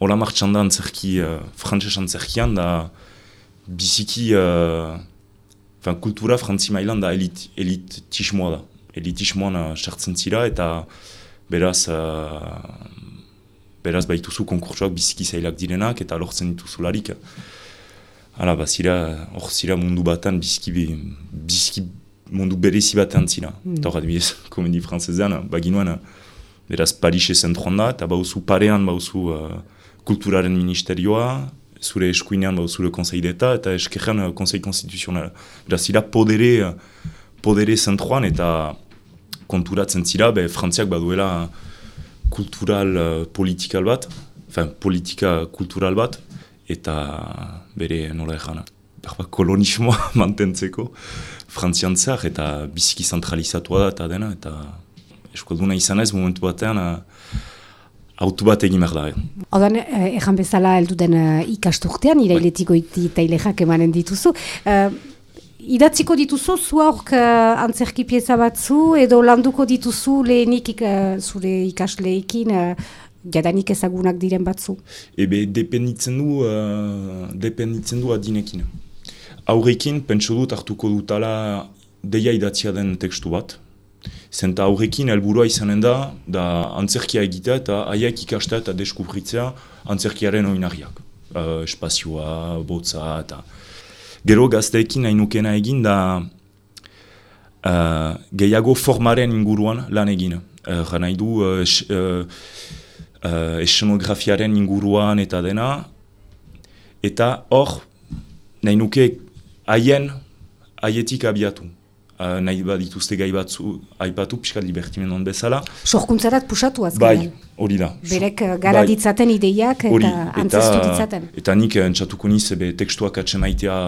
hola martxan da antzerki, uh, frantses antzerkian, da biziki, uh, kultura frantzi mailan da elit, elitismoa da. Elitismoan uh, sartzen zira eta beraz, uh, beraz baituzu konkurtsoak biziki zailak direnak eta lortzen dituzu larik. Hala, ba, zira, hor zira mundu batan biziki, biziki mundu berezi batean zira. Mm. Eta hor, adibidez, komedi beraz Parise da, eta bauzu parean bauzu uh, kulturaren ministerioa, zure eskuinean bauzu le konsei d'eta, eta eskerren uh, konsei konstituzionala. Beraz, zira podere, podere zentroan, eta konturatzen zira, be, frantziak baduela kultural uh, politikal bat, enfin, politika kultural bat, eta bere nola ezana. Berba, kolonismoa mantentzeko, frantzian zer, eta biziki zentralizatua da, eta dena, eta eskualduna izan ez, momentu batean, uh, autu bat egin behar da. Eh. Odan, ejan bezala heldu den uh, ikasturtean, irailetiko bai. iti emanen dituzu. Uh, idatziko dituzu, zu aurk uh, antzerki pieza batzu, edo landuko dituzu lehenik uh, zure ikasleekin, uh, jadanik ezagunak diren batzu? Ebe, dependitzen du, uh, dependitzen du adinekin. Aurrekin, pentsu dut hartuko dutala deia idatzia den tekstu bat, Zenta aurrekin helburua izanen da, da antzerkia egitea eta haiek ikastea eta deskubritzea antzerkiaren oinarriak. Uh, espazioa, botza eta... Gero gazteekin hainukena egin da uh, gehiago formaren inguruan lan egin. Uh, nahi du uh, uh, uh, esenografiaren inguruan eta dena. Eta hor, nahi nuke haien haietik abiatu. Uh, nahi bat dituzte gai batzu aipatu, pixkat libertimen bezala. Sorkuntzarat pusatu azken. Bai, hori da. Berek gara bai. ditzaten ideiak eta antzestu ditzaten. Eta nik uh, entzatuko niz, ebe tekstuak atse maitea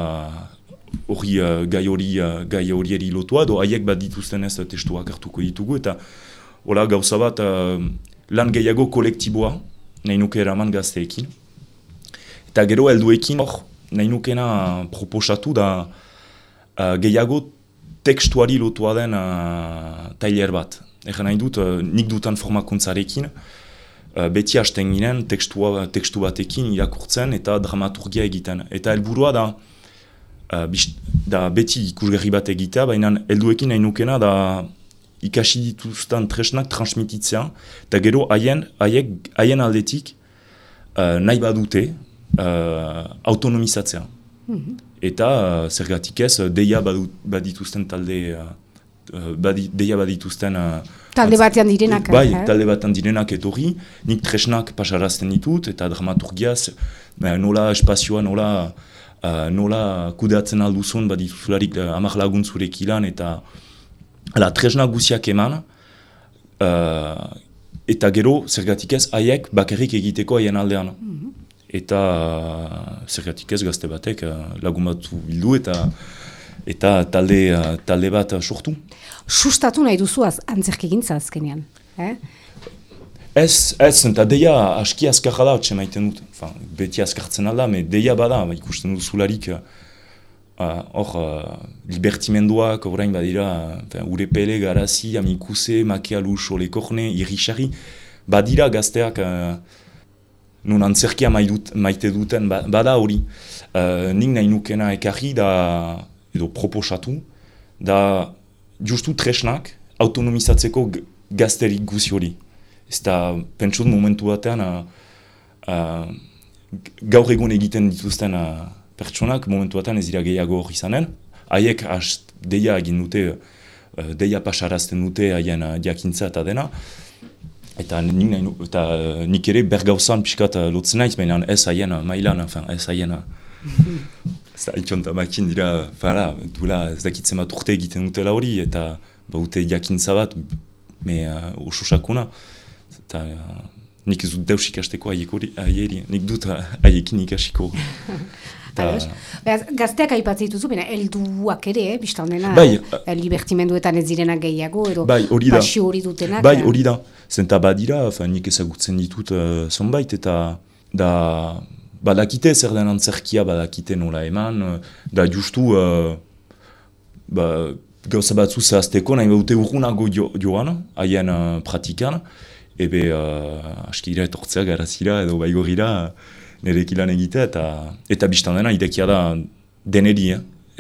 hori uh, gai hori uh, gai hori eri lotua, do haiek bat dituzten ez testuak hartuko ditugu, eta hola gauza bat uh, lan gehiago kolektiboa, nahi nuke eraman gazteekin. Eta gero helduekin hor, nahi nukena proposatu da uh, gehiago tekstuari lotua den uh, tailer bat. Egen nahi dut, uh, nik dutan formakuntzarekin, uh, beti hasten ginen tekstua, tekstu batekin irakurtzen eta dramaturgia egiten. Eta helburua da, uh, da beti ikusgarri bat egitea, baina helduekin nahi nukena da ikasi dituzten tresnak transmititzea, eta gero haien, haien aldetik uh, nahi badute uh, autonomizatzea. Mm eta uh, zergatik ez, deia badituzten talde, uh, badi, deia badituzten... Uh, talde batean direnak. Bai, eh? talde batean direnak etorri, nik tresnak pasarazten ditut, eta dramaturgiaz, nola espazioa, nola, uh, nola kudeatzen alduzun badituzularik uh, amak lagun zurek ilan, eta ala, tresnak guziak eman, uh, eta gero, zergatik ez, haiek bakarrik egiteko haien aldean. Mhm eta zergatik ez gazte batek uh, lagun bildu eta eta talde, uh, talde bat sortu. Sustatu nahi duzu az, antzerki gintza azkenean, eh? Ez, ez, eta deia aski azkarra da, txe maiten dut. Enfin, beti azkartzen alda, me deia bada, ba, ikusten duzularik, uh, hor, uh, libertimenduak, orain badira, uh, urepele, garazi, amikuse, makealu, xole, korne, irrixarri, badira gazteak, nun antzerkia maite duten ba, bada hori. Uh, nik nahi nukena ekarri da, edo proposatu, da justu tresnak autonomizatzeko gazterik guzi hori. Ez da, pentsot momentu batean, uh, uh, gaur egun egiten dituzten uh, pertsonak, momentu batean ez dira gehiago hori izanen. Haiek deia egin dute, uh, deia pasarazten dute haien uh, diakintza eta dena. Eta nik, nahi, eta nik ere bergauzan pixkat uh, lotzen naiz, baina ez haien mailan, enfin, ez haien... ez da ikionta makin dira, fara, duela ez dakitzen bat urte egiten dutela hori, eta baute jakintza bat, me uh, oso sakuna. Eta uh, nik ez dut deus ikasteko haieri, nik dut haiekin ikasiko. Gazteak aipatzen dituzu, baina helduak ere, eh, bizta honena, bai, eh, libertimenduetan ez direnak gehiago, edo bai, hori pasio hori dutenak. Bai, hori da. Zenta badira, nik ezagutzen ditut uh, zonbait, eta da badakite zer den antzerkia badakite nola eman, da justu uh, ba, gauza batzu zehazteko, nahi baute urgunago joan, haien uh, pratikan, ebe uh, aski dira etortzea garazira edo baigorira nire egitea eta eta biztan dena idekia da deneri, eh?